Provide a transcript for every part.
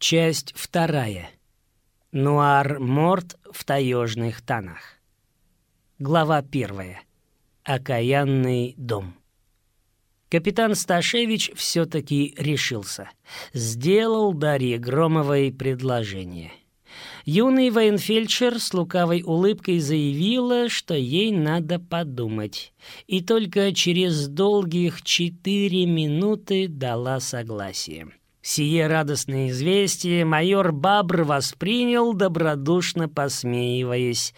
Часть вторая. Нуар-морт в таежных тонах. Глава первая. Окаянный дом. Капитан Сташевич все-таки решился. Сделал Дарье Громовой предложение. Юный военфельдшер с лукавой улыбкой заявила, что ей надо подумать. И только через долгих четыре минуты дала согласие. Сие радостное известие майор Бабр воспринял, добродушно посмеиваясь.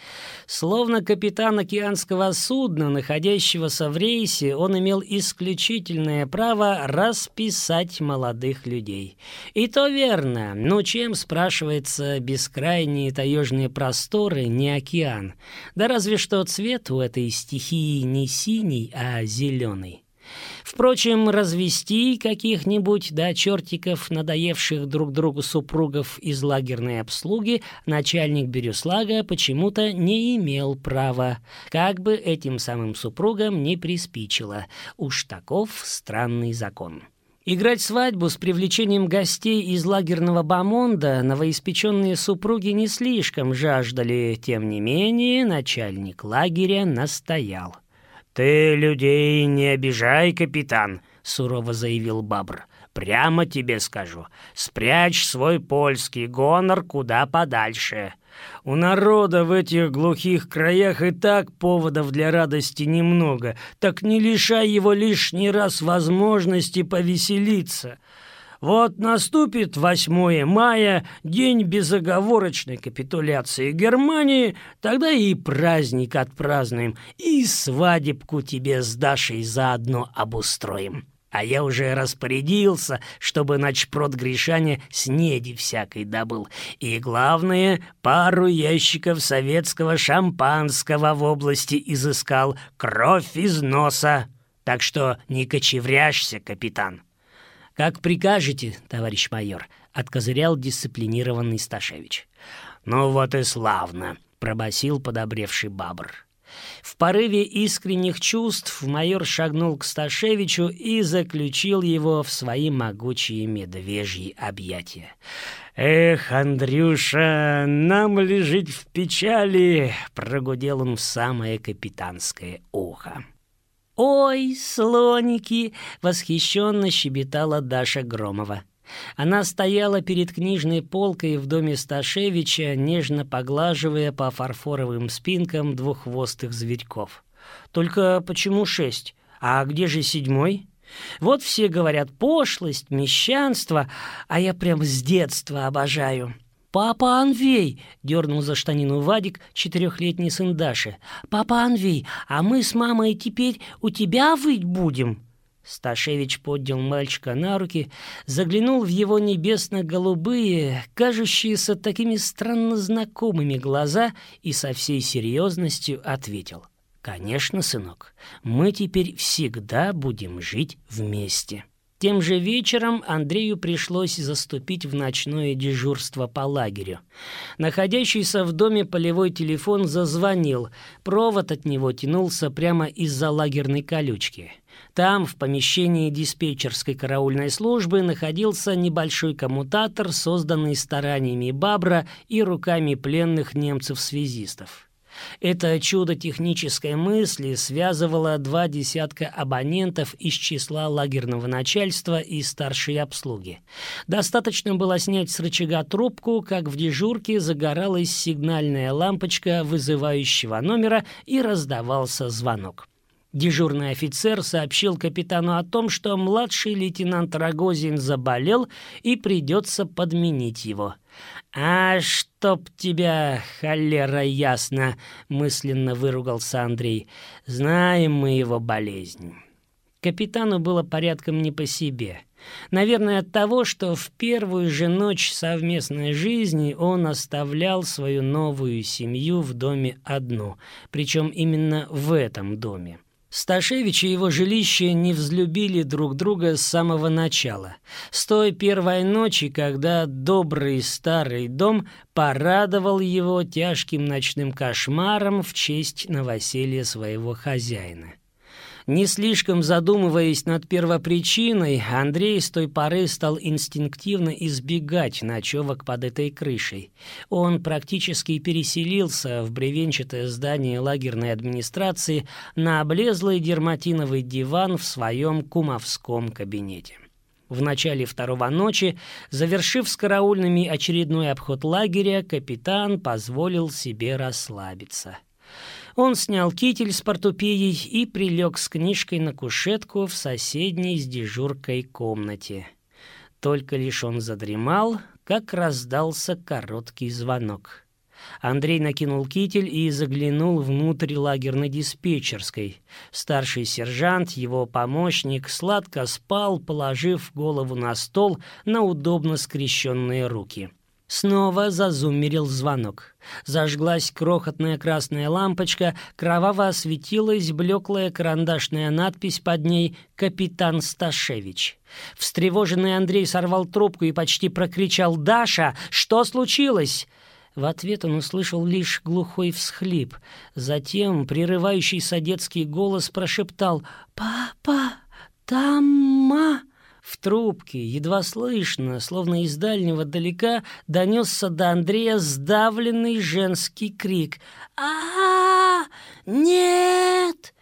Словно капитан океанского судна, находящегося в рейсе, он имел исключительное право расписать молодых людей. И то верно, но чем, спрашивается, бескрайние таежные просторы не океан? Да разве что цвет у этой стихии не синий, а зеленый. Впрочем, развести каких-нибудь до чертиков, надоевших друг другу супругов из лагерной обслуги, начальник Бирюслага почему-то не имел права, как бы этим самым супругам не приспичило. Уж таков странный закон. Играть свадьбу с привлечением гостей из лагерного бамонда новоиспеченные супруги не слишком жаждали, тем не менее начальник лагеря настоял. «Ты людей не обижай, капитан», — сурово заявил Бабр. «Прямо тебе скажу, спрячь свой польский гонор куда подальше. У народа в этих глухих краях и так поводов для радости немного, так не лишай его лишний раз возможности повеселиться». Вот наступит 8 мая, день безоговорочной капитуляции Германии, тогда и праздник отпразднуем, и свадебку тебе с Дашей заодно обустроим. А я уже распорядился, чтобы начпрод Гришаня снеди всякой добыл. И главное, пару ящиков советского шампанского в области изыскал. Кровь из носа. Так что не кочевряшься, капитан. «Как прикажете, товарищ майор», — откозырял дисциплинированный Сташевич. «Ну вот и славно», — пробасил подобревший бабр. В порыве искренних чувств майор шагнул к Сташевичу и заключил его в свои могучие медвежьи объятия. «Эх, Андрюша, нам лежить в печали!» — прогудел он в самое капитанское ухо. «Ой, слоники!» — восхищенно щебетала Даша Громова. Она стояла перед книжной полкой в доме Сташевича, нежно поглаживая по фарфоровым спинкам двуххвостых зверьков. «Только почему шесть? А где же седьмой?» Вот все говорят пошлость, мещанство, а я прям с детства обожаю. «Папа Анвей!» — дернул за штанину Вадик, четырехлетний сын Даши. «Папа Анвей, а мы с мамой теперь у тебя выть будем?» Сташевич поднял мальчика на руки, заглянул в его небесно-голубые, кажущиеся такими странно знакомыми глаза и со всей серьезностью ответил. «Конечно, сынок, мы теперь всегда будем жить вместе». Тем же вечером Андрею пришлось заступить в ночное дежурство по лагерю. Находящийся в доме полевой телефон зазвонил. Провод от него тянулся прямо из-за лагерной колючки. Там, в помещении диспетчерской караульной службы, находился небольшой коммутатор, созданный стараниями Бабра и руками пленных немцев-связистов. Это чудо технической мысли связывало два десятка абонентов из числа лагерного начальства и старшей обслуги. Достаточно было снять с рычага трубку, как в дежурке загоралась сигнальная лампочка вызывающего номера и раздавался звонок. Дежурный офицер сообщил капитану о том, что младший лейтенант Рогозин заболел и придется подменить его. «А чтоб тебя, холера ясно!» — мысленно выругался Андрей. «Знаем мы его болезнь». Капитану было порядком не по себе. Наверное, от того, что в первую же ночь совместной жизни он оставлял свою новую семью в доме одну, причем именно в этом доме. Сташевич и его жилище не взлюбили друг друга с самого начала, с той первой ночи, когда добрый старый дом порадовал его тяжким ночным кошмаром в честь новоселья своего хозяина. Не слишком задумываясь над первопричиной, Андрей с той поры стал инстинктивно избегать ночевок под этой крышей. Он практически переселился в бревенчатое здание лагерной администрации на облезлый дерматиновый диван в своем кумовском кабинете. В начале второго ночи, завершив с караульными очередной обход лагеря, капитан позволил себе расслабиться. Он снял китель с портупеей и прилег с книжкой на кушетку в соседней с дежуркой комнате. Только лишь он задремал, как раздался короткий звонок. Андрей накинул китель и заглянул внутрь лагерной диспетчерской. Старший сержант, его помощник, сладко спал, положив голову на стол на удобно скрещенные руки. Снова зазумерил звонок. Зажглась крохотная красная лампочка, кроваво осветилась блеклая карандашная надпись под ней «Капитан Сташевич». Встревоженный Андрей сорвал трубку и почти прокричал «Даша, что случилось?» В ответ он услышал лишь глухой всхлип. Затем прерывающийся детский голос прошептал «Папа, там-ма!» В трубке, едва слышно, словно из дальнего далека, донесся до Андрея сдавленный женский крик. а, -а, -а Нет!»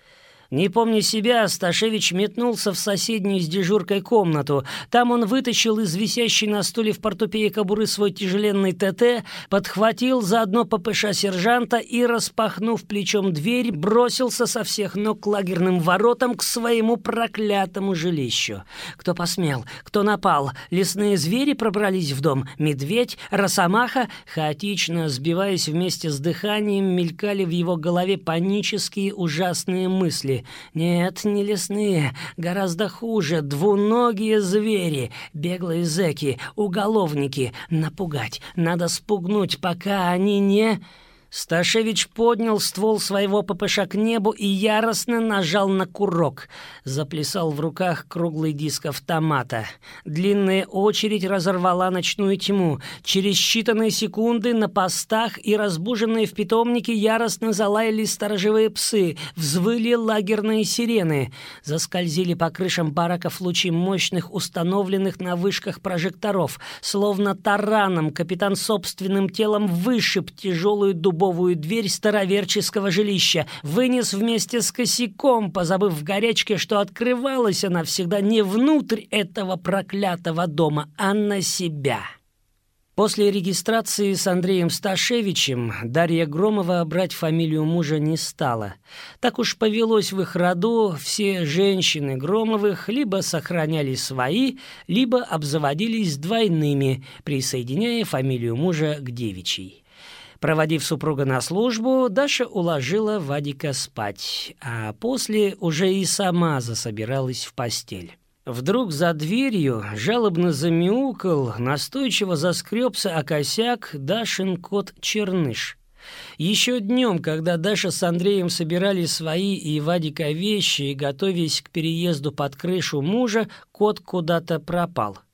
Не помня себя, Сташевич метнулся в соседнюю с дежуркой комнату. Там он вытащил из висящей на стуле в портупее кобуры свой тяжеленный ТТ, подхватил заодно ППШ сержанта и, распахнув плечом дверь, бросился со всех ног к лагерным воротам к своему проклятому жилищу. Кто посмел? Кто напал? Лесные звери пробрались в дом? Медведь? Росомаха? Хаотично, сбиваясь вместе с дыханием, мелькали в его голове панические ужасные мысли. Нет, не лесные, гораздо хуже, двуногие звери, беглые зэки, уголовники. Напугать, надо спугнуть, пока они не... Сташевич поднял ствол своего ППШ к небу и яростно нажал на курок. Заплясал в руках круглый диск автомата. Длинная очередь разорвала ночную тьму. Через считанные секунды на постах и разбуженные в питомнике яростно залаяли сторожевые псы, взвыли лагерные сирены. Заскользили по крышам бараков лучи мощных установленных на вышках прожекторов. Словно тараном капитан собственным телом вышиб тяжелую дубовую дубовую дверь староверческого жилища, вынес вместе с косяком, позабыв в горячке, что открывалась она всегда не внутрь этого проклятого дома, а на себя. После регистрации с Андреем Сташевичем Дарья Громова брать фамилию мужа не стала. Так уж повелось в их роду, все женщины Громовых либо сохраняли свои, либо обзаводились двойными, присоединяя фамилию мужа к девичьей. Проводив супруга на службу, Даша уложила Вадика спать, а после уже и сама засобиралась в постель. Вдруг за дверью жалобно замяукал, настойчиво заскребся о косяк Дашин кот Черныш. Еще днем, когда Даша с Андреем собирали свои и Вадика вещи и готовясь к переезду под крышу мужа, кот куда-то пропал —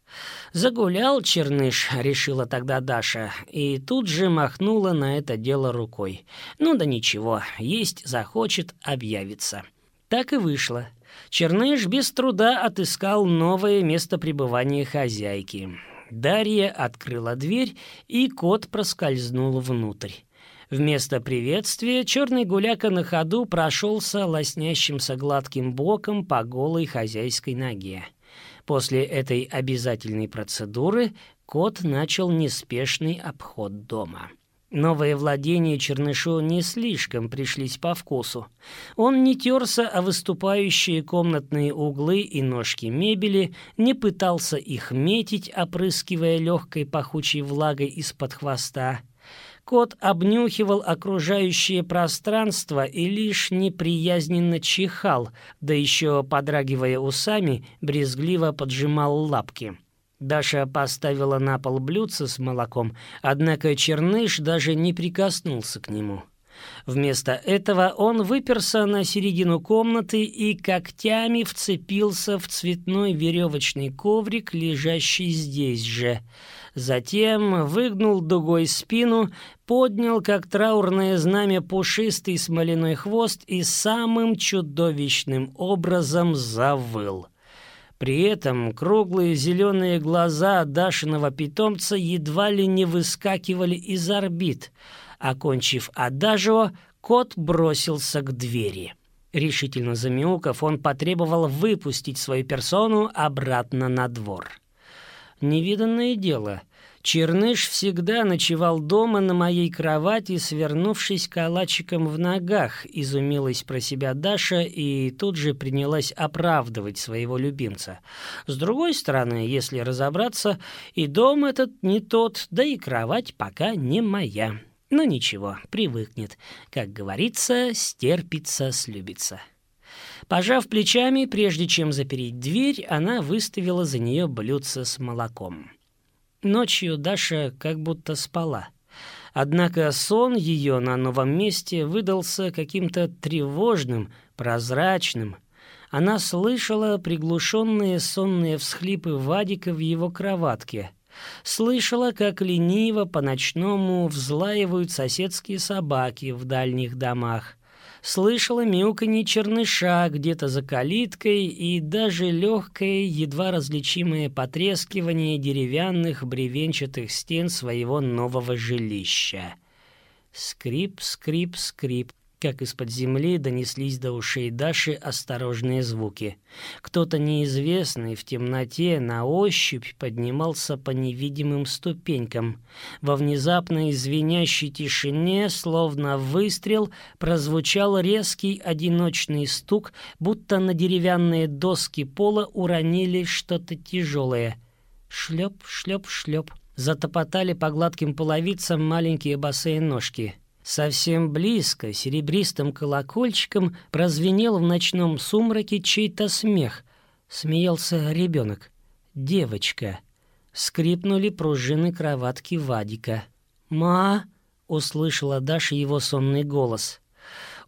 «Загулял черныш», — решила тогда Даша, и тут же махнула на это дело рукой. «Ну да ничего, есть захочет, объявится». Так и вышло. Черныш без труда отыскал новое место пребывания хозяйки. Дарья открыла дверь, и кот проскользнул внутрь. Вместо приветствия черный гуляка на ходу прошелся лоснящимся гладким боком по голой хозяйской ноге. После этой обязательной процедуры кот начал неспешный обход дома. Новые владения Чернышу не слишком пришлись по вкусу. Он не терся о выступающие комнатные углы и ножки мебели, не пытался их метить, опрыскивая легкой пахучей влагой из-под хвоста. Кот обнюхивал окружающее пространство и лишь неприязненно чихал, да еще, подрагивая усами, брезгливо поджимал лапки. Даша поставила на пол блюдце с молоком, однако Черныш даже не прикоснулся к нему. Вместо этого он выперся на середину комнаты и когтями вцепился в цветной веревочный коврик, лежащий здесь же. Затем выгнул дугой спину, поднял, как траурное знамя, пушистый смоляной хвост и самым чудовищным образом завыл. При этом круглые зеленые глаза Дашиного питомца едва ли не выскакивали из орбит. Окончив адажио, кот бросился к двери. Решительно замяукав, он потребовал выпустить свою персону обратно на двор. Невиданное дело — Черныш всегда ночевал дома на моей кровати, свернувшись калачиком в ногах, изумилась про себя Даша и тут же принялась оправдывать своего любимца. С другой стороны, если разобраться, и дом этот не тот, да и кровать пока не моя. Но ничего, привыкнет. Как говорится, стерпится, слюбится. Пожав плечами, прежде чем запереть дверь, она выставила за нее блюдце с молоком. Ночью Даша как будто спала. Однако сон ее на новом месте выдался каким-то тревожным, прозрачным. Она слышала приглушенные сонные всхлипы Вадика в его кроватке. Слышала, как лениво по-ночному взлаивают соседские собаки в дальних домах слышала мяуканье черныша где-то за калиткой и даже легкое, едва различимое потрескивание деревянных бревенчатых стен своего нового жилища. Скрип, скрип, скрип как из-под земли донеслись до ушей Даши осторожные звуки. Кто-то неизвестный в темноте на ощупь поднимался по невидимым ступенькам. Во внезапной звенящей тишине, словно выстрел, прозвучал резкий одиночный стук, будто на деревянные доски пола уронили что-то тяжелое. Шлеп, шлеп, шлеп. Затопотали по гладким половицам маленькие босые ножки — Совсем близко, серебристым колокольчиком, прозвенел в ночном сумраке чей-то смех. Смеялся ребенок. Девочка. Скрипнули пружины кроватки Вадика. «Ма!» — услышала Даша его сонный голос.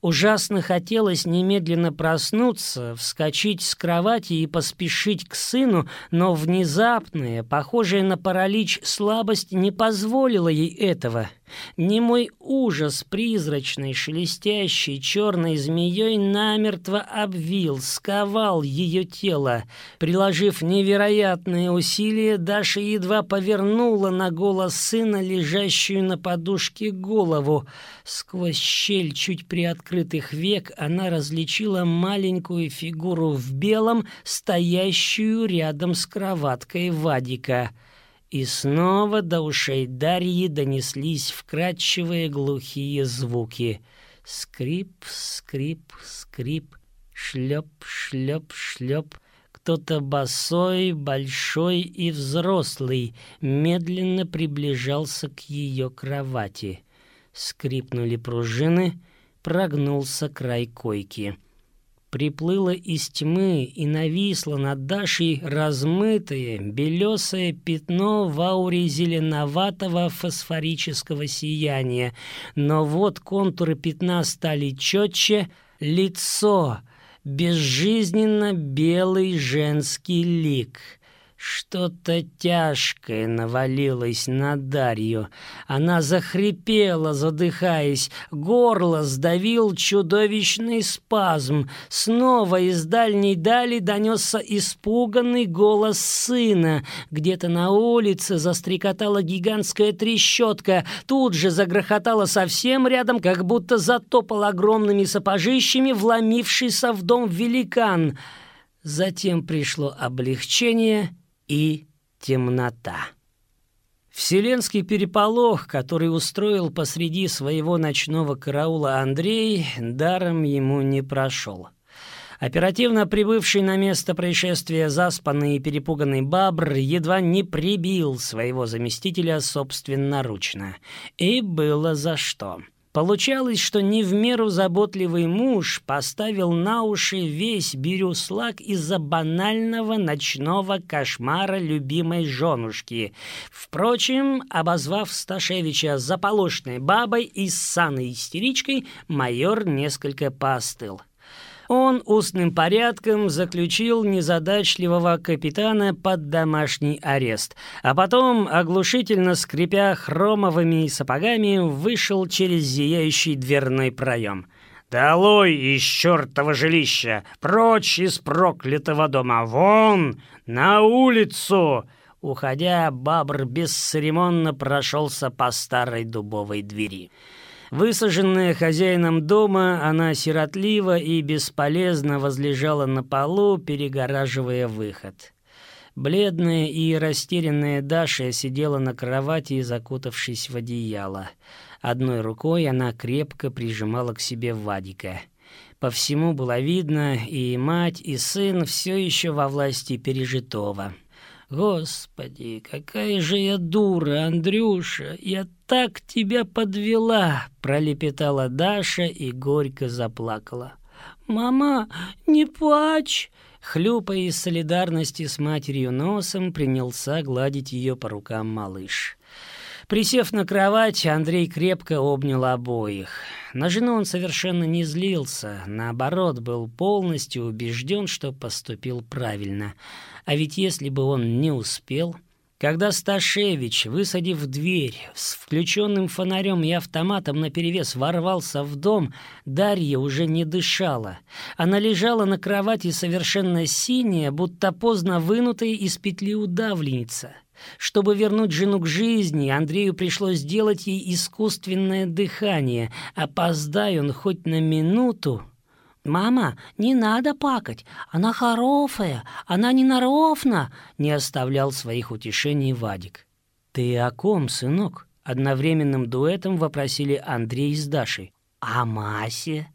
Ужасно хотелось немедленно проснуться, вскочить с кровати и поспешить к сыну, но внезапная, похожая на паралич слабость не позволила ей этого. Не мой ужас призрачной, шелестящей, черной змеей намертво обвил, сковал ее тело. Приложив невероятные усилия, Даша едва повернула на голос сына, лежащую на подушке голову. Сквозь щель чуть приоткрытых век она различила маленькую фигуру в белом, стоящую рядом с кроваткой Вадика — и снова до ушей Дарьи донеслись вкрадчивые глухие звуки. Скрип, скрип, скрип, шлеп, шлеп, шлеп. Кто-то босой, большой и взрослый медленно приближался к ее кровати. Скрипнули пружины, прогнулся край койки приплыло из тьмы и нависло над Дашей размытое белесое пятно в ауре зеленоватого фосфорического сияния. Но вот контуры пятна стали четче, лицо, безжизненно белый женский лик — что-то тяжкое навалилось на Дарью. Она захрипела, задыхаясь. Горло сдавил чудовищный спазм. Снова из дальней дали донесся испуганный голос сына. Где-то на улице застрекотала гигантская трещотка. Тут же загрохотала совсем рядом, как будто затопал огромными сапожищами вломившийся в дом великан. Затем пришло облегчение — и темнота. Вселенский переполох, который устроил посреди своего ночного караула Андрей, даром ему не прошел. Оперативно прибывший на место происшествия заспанный и перепуганный Бабр едва не прибил своего заместителя собственноручно. И было за что. Получалось, что не в меру заботливый муж поставил на уши весь бирюслак из-за банального ночного кошмара любимой женушки. Впрочем, обозвав Сташевича заполошной бабой и ссаной истеричкой, майор несколько поостыл он устным порядком заключил незадачливого капитана под домашний арест, а потом, оглушительно скрипя хромовыми сапогами, вышел через зияющий дверной проем. «Долой из чертова жилища! Прочь из проклятого дома! Вон! На улицу!» Уходя, Бабр бесцеремонно прошелся по старой дубовой двери. Высаженная хозяином дома, она сиротливо и бесполезно возлежала на полу, перегораживая выход. Бледная и растерянная Даша сидела на кровати, закутавшись в одеяло. Одной рукой она крепко прижимала к себе Вадика. По всему было видно, и мать, и сын все еще во власти пережитого. «Господи, какая же я дура, Андрюша! Я так тебя подвела!» — пролепетала Даша и горько заплакала. «Мама, не плачь!» Хлюпая из солидарности с матерью носом, принялся гладить ее по рукам малыш. Присев на кровать, Андрей крепко обнял обоих. На жену он совершенно не злился, наоборот, был полностью убежден, что поступил правильно. А ведь если бы он не успел... Когда Сташевич, высадив дверь, с включенным фонарем и автоматом наперевес ворвался в дом, Дарья уже не дышала. Она лежала на кровати совершенно синяя, будто поздно вынутая из петли удавленница. Чтобы вернуть жену к жизни, Андрею пришлось сделать ей искусственное дыхание. Опоздай он хоть на минуту... «Мама, не надо пакать, она хорошая, она не наровна», — не оставлял своих утешений Вадик. «Ты о ком, сынок?» — одновременным дуэтом вопросили Андрей с Дашей. «О Масе?»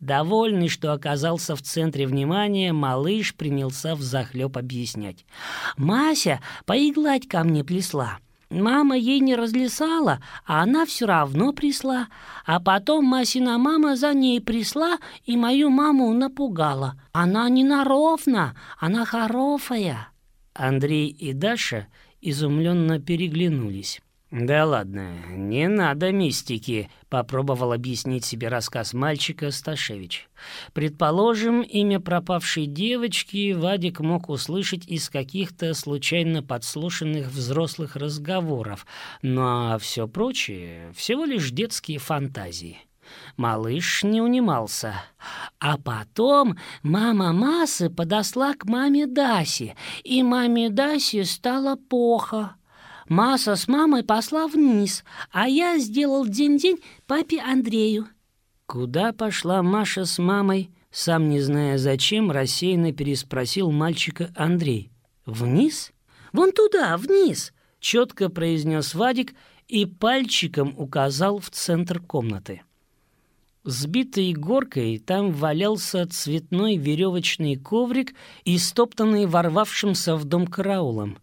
Довольный, что оказался в центре внимания, малыш принялся взахлеб объяснять. «Мася поиглать ко мне плесла». Мама ей не разлесала, а она все равно присла. А потом Масина мама за ней присла и мою маму напугала. Она не наровна, она хорошая. Андрей и Даша изумленно переглянулись. «Да ладно, не надо мистики», — попробовал объяснить себе рассказ мальчика Сташевич. Предположим, имя пропавшей девочки Вадик мог услышать из каких-то случайно подслушанных взрослых разговоров, ну а все прочее — всего лишь детские фантазии. Малыш не унимался. А потом мама Масы подосла к маме Дасе, и маме Дасе стало плохо. Маса с мамой посла вниз, а я сделал день-день папе Андрею». «Куда пошла Маша с мамой?» Сам не зная зачем, рассеянно переспросил мальчика Андрей. «Вниз?» «Вон туда, вниз!» — четко произнес Вадик и пальчиком указал в центр комнаты. Сбитый горкой там валялся цветной веревочный коврик, истоптанный ворвавшимся в дом караулом.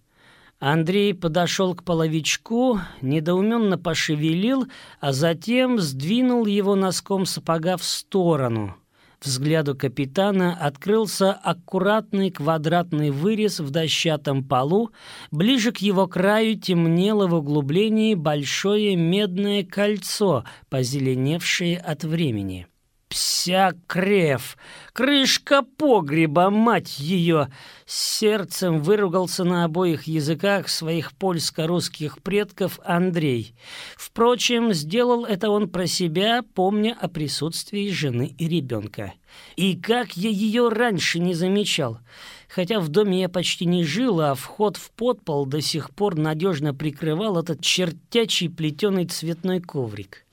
Андрей подошел к половичку, недоуменно пошевелил, а затем сдвинул его носком сапога в сторону. Взгляду капитана открылся аккуратный квадратный вырез в дощатом полу, ближе к его краю темнело в углублении большое медное кольцо, позеленевшее от времени. Псякрев! Крышка погреба, мать ее! сердцем выругался на обоих языках своих польско-русских предков Андрей. Впрочем, сделал это он про себя, помня о присутствии жены и ребенка. И как я ее раньше не замечал! Хотя в доме я почти не жил, а вход в подпол до сих пор надежно прикрывал этот чертячий плетеный цветной коврик.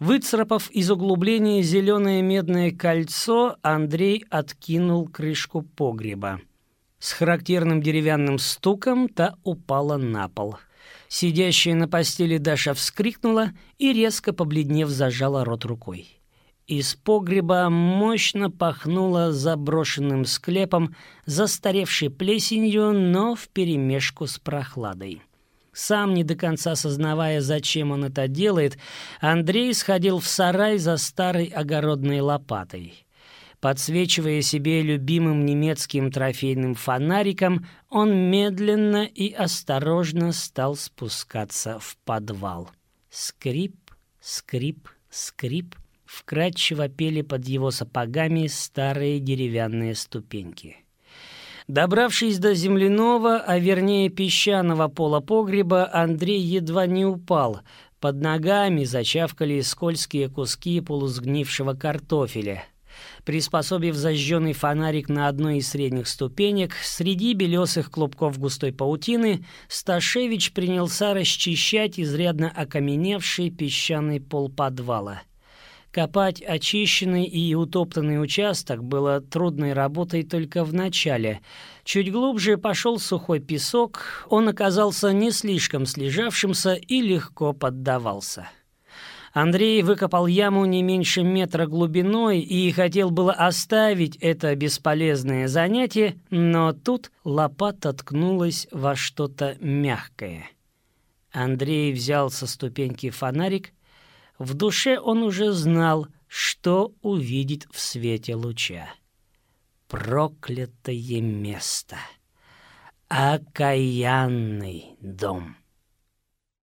Выцарапав из углубления зеленое медное кольцо, Андрей откинул крышку погреба. С характерным деревянным стуком та упала на пол. Сидящая на постели Даша вскрикнула и, резко побледнев, зажала рот рукой. Из погреба мощно пахнуло заброшенным склепом, застаревшей плесенью, но вперемешку с прохладой. Сам не до конца сознавая, зачем он это делает, Андрей сходил в сарай за старой огородной лопатой. Подсвечивая себе любимым немецким трофейным фонариком, он медленно и осторожно стал спускаться в подвал. Скрип, скрип, скрип. Вкрадчиво пели под его сапогами старые деревянные ступеньки. Добравшись до земляного, а вернее песчаного пола погреба, Андрей едва не упал. Под ногами зачавкали скользкие куски полусгнившего картофеля. Приспособив зажженный фонарик на одной из средних ступенек, среди белесых клубков густой паутины Сташевич принялся расчищать изрядно окаменевший песчаный пол подвала — Копать очищенный и утоптанный участок было трудной работой только в начале. Чуть глубже пошел сухой песок, он оказался не слишком слежавшимся и легко поддавался. Андрей выкопал яму не меньше метра глубиной и хотел было оставить это бесполезное занятие, но тут лопата ткнулась во что-то мягкое. Андрей взял со ступеньки фонарик в душе он уже знал, что увидит в свете луча. Проклятое место. Окаянный дом.